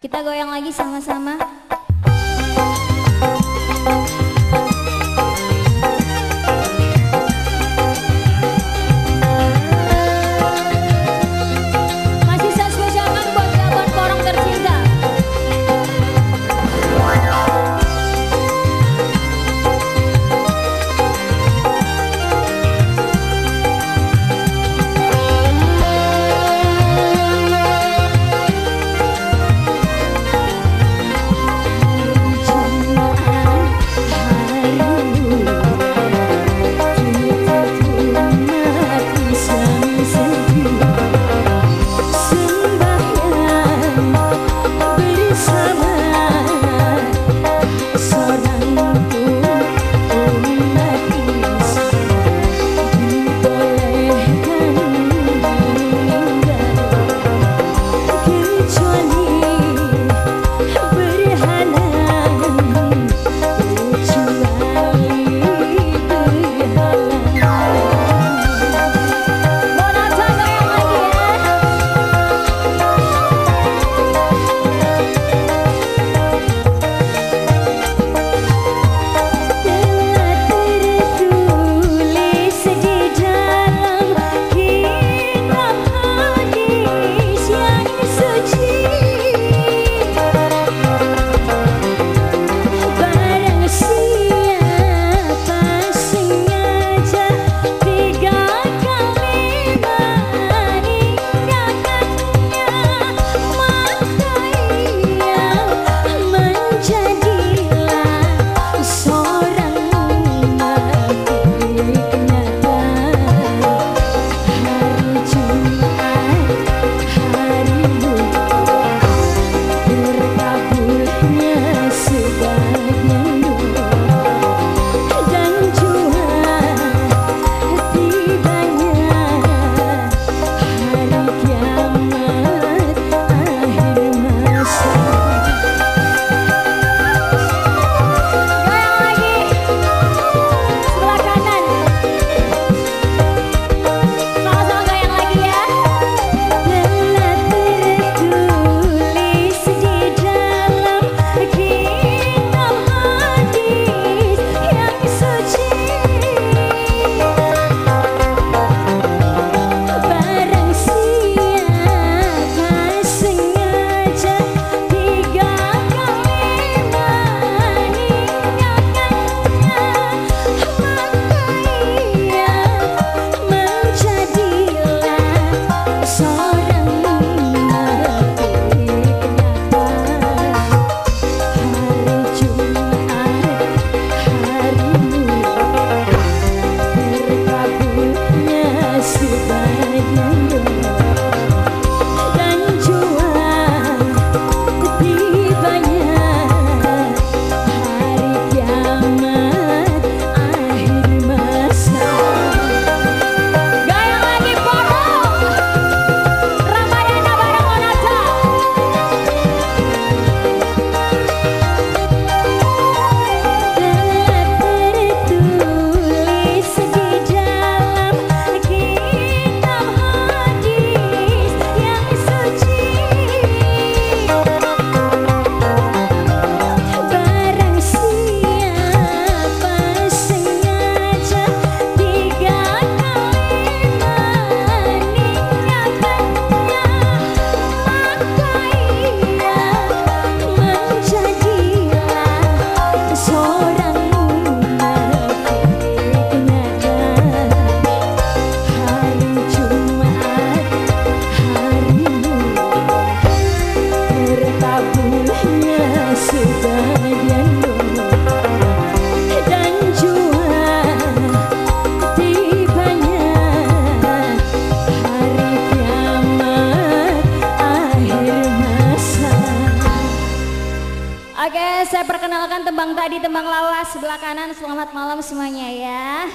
Kita goyang lagi sama-sama. Oke, saya perkenalkan tembang tadi, tembang lawas sebelah kanan. Selamat malam semuanya ya.